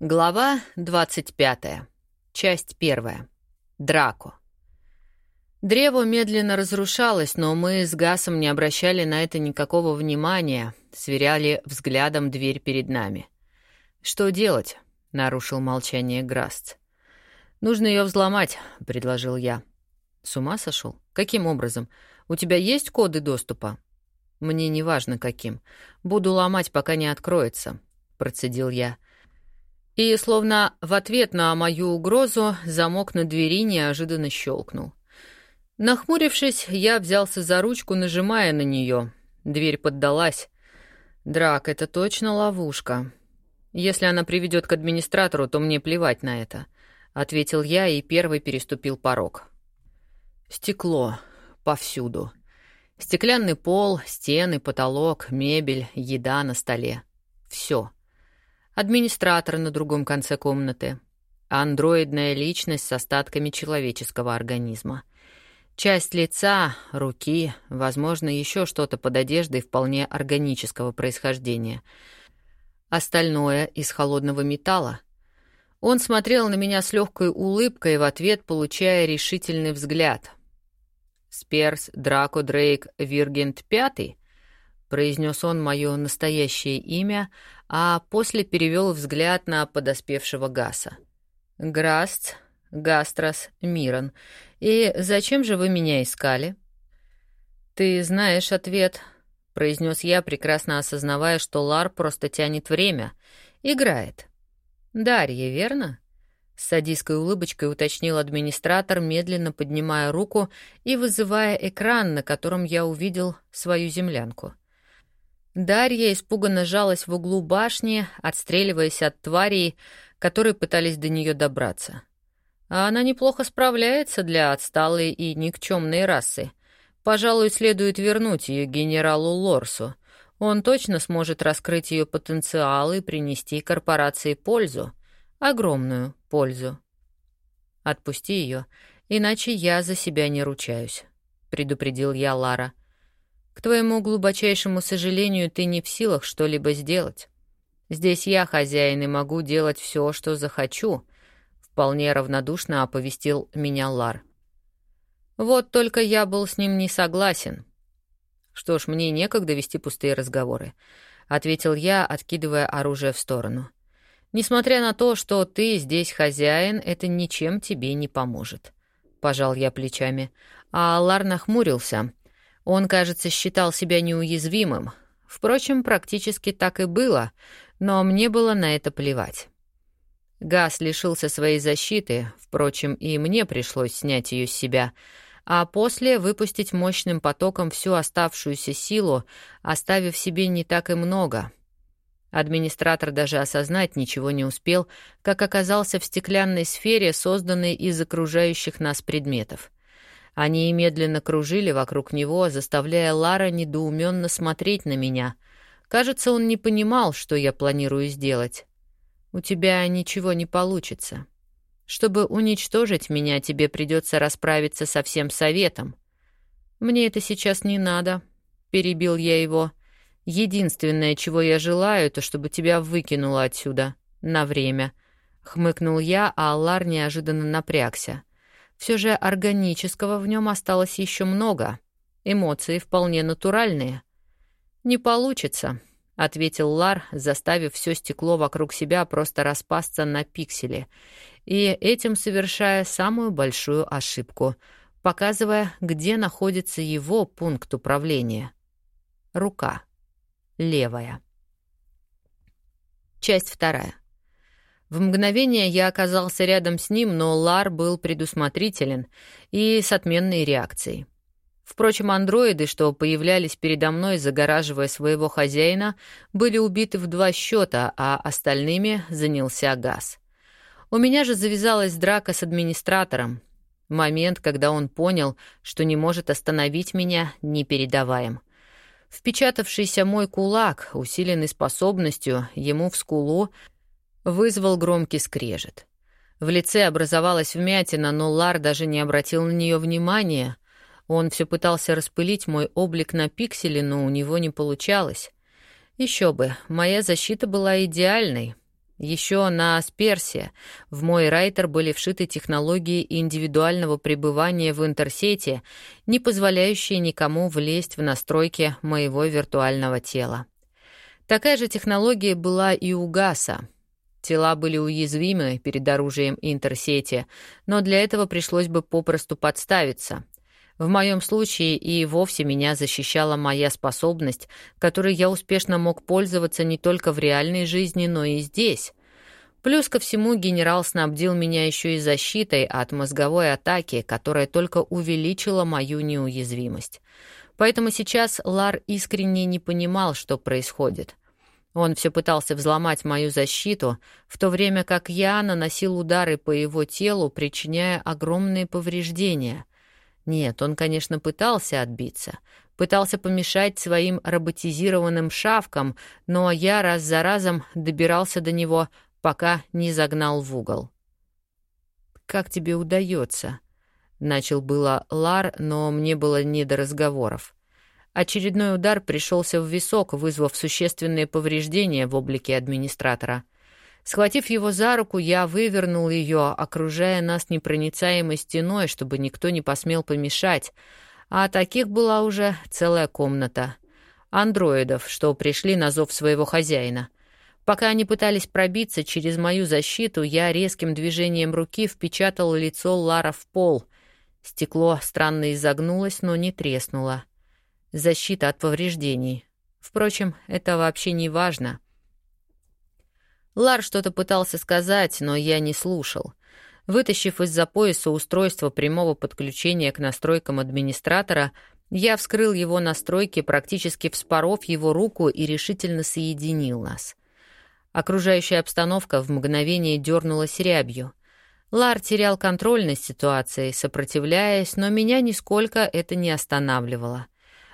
Глава 25. Часть 1. Драко. Древо медленно разрушалось, но мы с Гасом не обращали на это никакого внимания, сверяли взглядом дверь перед нами. «Что делать?» — нарушил молчание Грасц. «Нужно ее взломать», — предложил я. «С ума сошел? Каким образом? У тебя есть коды доступа?» «Мне не важно, каким. Буду ломать, пока не откроется», — процедил я. И, словно в ответ на мою угрозу, замок на двери неожиданно щелкнул. Нахмурившись, я взялся за ручку, нажимая на нее. Дверь поддалась. «Драк, это точно ловушка. Если она приведет к администратору, то мне плевать на это», — ответил я и первый переступил порог. Стекло. Повсюду. Стеклянный пол, стены, потолок, мебель, еда на столе. Все администратор на другом конце комнаты, андроидная личность с остатками человеческого организма. Часть лица, руки, возможно, еще что-то под одеждой вполне органического происхождения. Остальное из холодного металла. Он смотрел на меня с легкой улыбкой, в ответ получая решительный взгляд. «Сперс Драко Дрейк Виргент Пятый?» — произнес он мое настоящее имя, а после перевел взгляд на подоспевшего Гаса. «Грасц, Гастрос, Мирон. И зачем же вы меня искали?» «Ты знаешь ответ», — произнес я, прекрасно осознавая, что Лар просто тянет время. Играет. «Дарья, верно?» С садистской улыбочкой уточнил администратор, медленно поднимая руку и вызывая экран, на котором я увидел свою землянку. — Дарья испуганно жалась в углу башни, отстреливаясь от тварей, которые пытались до нее добраться. А она неплохо справляется для отсталой и никчемной расы. Пожалуй, следует вернуть ее генералу Лорсу. Он точно сможет раскрыть ее потенциал и принести корпорации пользу. Огромную пользу. Отпусти ее, иначе я за себя не ручаюсь, предупредил я Лара. — к твоему глубочайшему сожалению, ты не в силах что-либо сделать. Здесь я хозяин и могу делать все, что захочу», — вполне равнодушно оповестил меня Лар. Вот только я был с ним не согласен. «Что ж, мне некогда вести пустые разговоры», — ответил я, откидывая оружие в сторону. «Несмотря на то, что ты здесь хозяин, это ничем тебе не поможет», — пожал я плечами. А Лар нахмурился — он, кажется, считал себя неуязвимым. Впрочем, практически так и было, но мне было на это плевать. Газ лишился своей защиты, впрочем, и мне пришлось снять ее с себя, а после выпустить мощным потоком всю оставшуюся силу, оставив себе не так и много. Администратор даже осознать ничего не успел, как оказался в стеклянной сфере, созданной из окружающих нас предметов. Они медленно кружили вокруг него, заставляя Лара недоуменно смотреть на меня. Кажется, он не понимал, что я планирую сделать. «У тебя ничего не получится. Чтобы уничтожить меня, тебе придется расправиться со всем советом». «Мне это сейчас не надо», — перебил я его. «Единственное, чего я желаю, то чтобы тебя выкинуло отсюда. На время». Хмыкнул я, а Аллар неожиданно напрягся. Все же органического в нем осталось еще много. Эмоции вполне натуральные. «Не получится», — ответил Лар, заставив все стекло вокруг себя просто распасться на пиксели, и этим совершая самую большую ошибку, показывая, где находится его пункт управления. Рука. Левая. Часть вторая. В мгновение я оказался рядом с ним, но Лар был предусмотрителен и с отменной реакцией. Впрочем, андроиды, что появлялись передо мной, загораживая своего хозяина, были убиты в два счета, а остальными занялся газ. У меня же завязалась драка с администратором. Момент, когда он понял, что не может остановить меня, непередаваем. Впечатавшийся мой кулак, усиленный способностью, ему в скулу — вызвал громкий скрежет. В лице образовалась вмятина, но Лар даже не обратил на нее внимания. Он все пытался распылить мой облик на пиксели, но у него не получалось. Еще бы, моя защита была идеальной. Еще на Сперсе в мой райтер были вшиты технологии индивидуального пребывания в интерсете, не позволяющие никому влезть в настройки моего виртуального тела. Такая же технология была и у Гаса. Тела были уязвимы перед оружием интерсети, но для этого пришлось бы попросту подставиться. В моем случае и вовсе меня защищала моя способность, которой я успешно мог пользоваться не только в реальной жизни, но и здесь. Плюс ко всему генерал снабдил меня еще и защитой от мозговой атаки, которая только увеличила мою неуязвимость. Поэтому сейчас Лар искренне не понимал, что происходит. Он все пытался взломать мою защиту, в то время как я наносил удары по его телу, причиняя огромные повреждения — нет, он, конечно, пытался отбиться, пытался помешать своим роботизированным шавкам, но я раз за разом добирался до него, пока не загнал в угол. «Как тебе удается?» — начал было Лар, но мне было не до разговоров. Очередной удар пришелся в висок, вызвав существенные повреждения в облике администратора — Схватив его за руку, я вывернул ее, окружая нас непроницаемой стеной, чтобы никто не посмел помешать. А таких была уже целая комната. Андроидов, что пришли на зов своего хозяина. Пока они пытались пробиться через мою защиту, я резким движением руки впечатал лицо Лара в пол. Стекло странно изогнулось, но не треснуло. Защита от повреждений. Впрочем, это вообще не важно. Лар что-то пытался сказать, но я не слушал. Вытащив из-за пояса устройство прямого подключения к настройкам администратора, я вскрыл его настройки, практически вспоров его руку и решительно соединил нас. Окружающая обстановка в мгновение дернулась рябью. Лар терял контроль над ситуацией, сопротивляясь, но меня нисколько это не останавливало.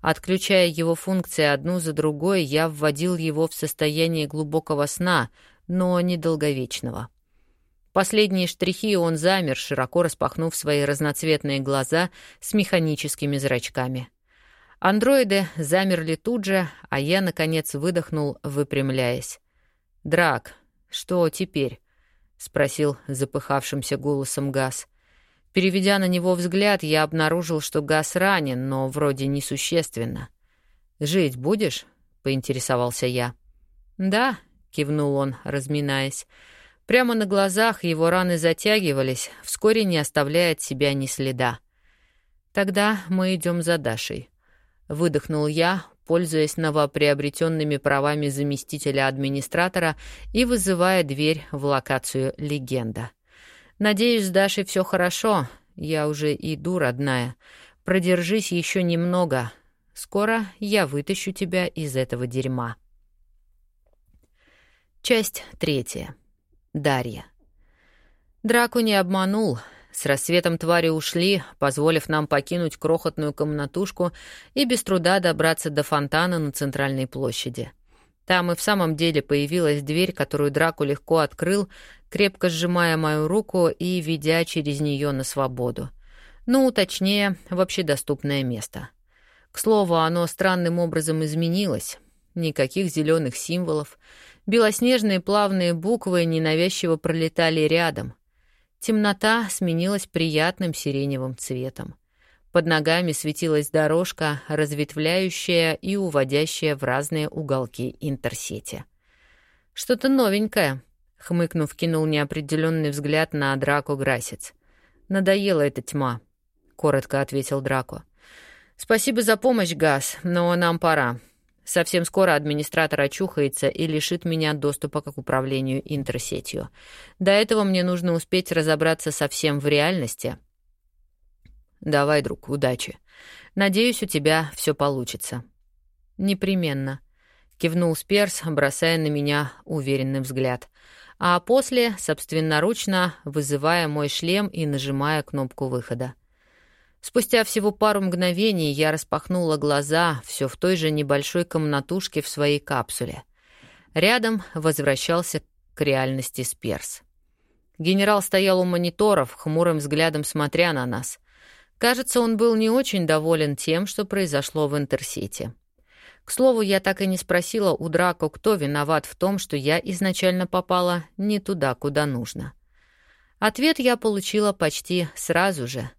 Отключая его функции одну за другой, я вводил его в состояние глубокого сна, но недолговечного. Последние штрихи он замер, широко распахнув свои разноцветные глаза с механическими зрачками. Андроиды замерли тут же, а я, наконец, выдохнул, выпрямляясь. «Драк, что теперь?» — спросил запыхавшимся голосом Газ. Переведя на него взгляд, я обнаружил, что Газ ранен, но вроде несущественно. «Жить будешь?» — поинтересовался я. «Да», кивнул он, разминаясь. Прямо на глазах его раны затягивались, вскоре не оставляя от себя ни следа. Тогда мы идем за Дашей. Выдохнул я, пользуясь новоприобретенными правами заместителя администратора и вызывая дверь в локацию «Легенда». «Надеюсь, с Дашей все хорошо. Я уже иду, родная. Продержись еще немного. Скоро я вытащу тебя из этого дерьма». Часть третья. Дарья. Драку не обманул. С рассветом твари ушли, позволив нам покинуть крохотную комнатушку и без труда добраться до фонтана на центральной площади. Там и в самом деле появилась дверь, которую Драку легко открыл, крепко сжимая мою руку и ведя через нее на свободу. Ну, точнее, в общедоступное место. К слову, оно странным образом изменилось. Никаких зеленых символов — Белоснежные плавные буквы ненавязчиво пролетали рядом. Темнота сменилась приятным сиреневым цветом. Под ногами светилась дорожка, разветвляющая и уводящая в разные уголки интерсети. «Что-то новенькое», — хмыкнув, кинул неопределенный взгляд на Драко Грасец. «Надоела эта тьма», — коротко ответил Драко. «Спасибо за помощь, Газ, но нам пора. Совсем скоро администратор очухается и лишит меня доступа к управлению интерсетью. До этого мне нужно успеть разобраться совсем в реальности. Давай, друг, удачи. Надеюсь, у тебя все получится. Непременно. Кивнул Сперс, бросая на меня уверенный взгляд. А после, собственноручно, вызывая мой шлем и нажимая кнопку выхода. Спустя всего пару мгновений я распахнула глаза все в той же небольшой комнатушке в своей капсуле. Рядом возвращался к реальности Сперс. Генерал стоял у мониторов, хмурым взглядом смотря на нас. Кажется, он был не очень доволен тем, что произошло в Интерсити. К слову, я так и не спросила у Драко, кто виноват в том, что я изначально попала не туда, куда нужно. Ответ я получила почти сразу же.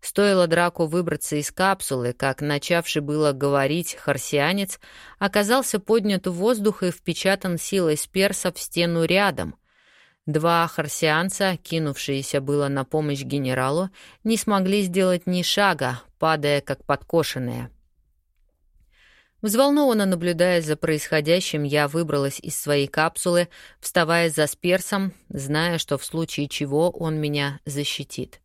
Стоило Драку выбраться из капсулы, как начавший было говорить харсианец оказался поднят в воздух и впечатан силой сперса в стену рядом. Два харсианца, кинувшиеся было на помощь генералу, не смогли сделать ни шага, падая как подкошенные. Взволнованно наблюдая за происходящим, я выбралась из своей капсулы, вставая за сперсом, зная, что в случае чего он меня защитит.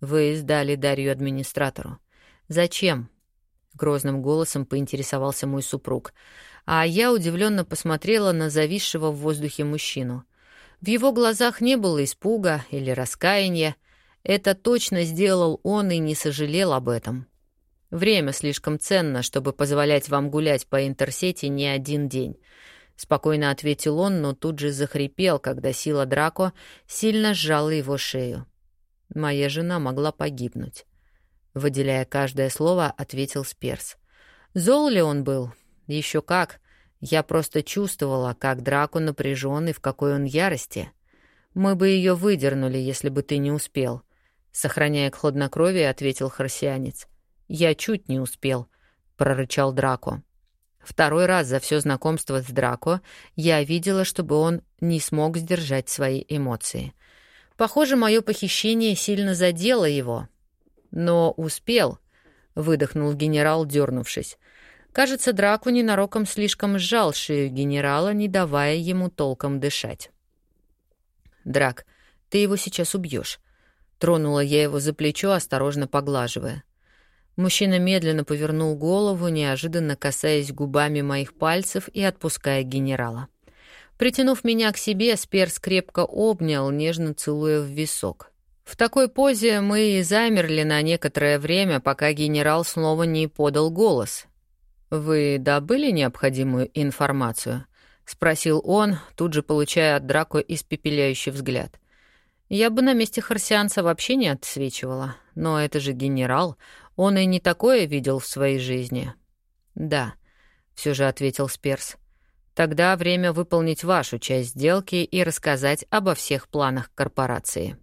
«Вы сдали Дарью администратору. Зачем?» — грозным голосом поинтересовался мой супруг, а я удивленно посмотрела на зависшего в воздухе мужчину. В его глазах не было испуга или раскаяния. Это точно сделал он и не сожалел об этом. Время слишком ценно, чтобы позволять вам гулять по интерсети не один день. Спокойно ответил он, но тут же захрипел, когда сила Драко сильно сжала его шею. Моя жена могла погибнуть. Выделяя каждое слово, ответил Сперс. Зол ли он был? Еще как. Я просто чувствовала, как Драко напряжен и в какой он ярости. Мы бы ее выдернули, если бы ты не успел. Сохраняя хладнокровие, ответил харсианец. «Я чуть не успел», — прорычал Драко. Второй раз за все знакомство с Драко я видела, чтобы он не смог сдержать свои эмоции. Похоже, мое похищение сильно задело его. Но успел, — выдохнул генерал, дернувшись. Кажется, Драку ненароком слишком сжал шею генерала, не давая ему толком дышать. «Драк, ты его сейчас убьешь. Тронула я его за плечо, осторожно поглаживая. Мужчина медленно повернул голову, неожиданно касаясь губами моих пальцев и отпуская генерала. Притянув меня к себе, Сперс крепко обнял, нежно целуя в висок. В такой позе мы и замерли на некоторое время, пока генерал снова не подал голос. «Вы добыли необходимую информацию?» — спросил он, тут же получая от Драко испепеляющий взгляд. Я бы на месте харсианца вообще не отсвечивала, но это же генерал, он и не такое видел в своей жизни. Да, все же ответил Сперс. Тогда время выполнить вашу часть сделки и рассказать обо всех планах корпорации.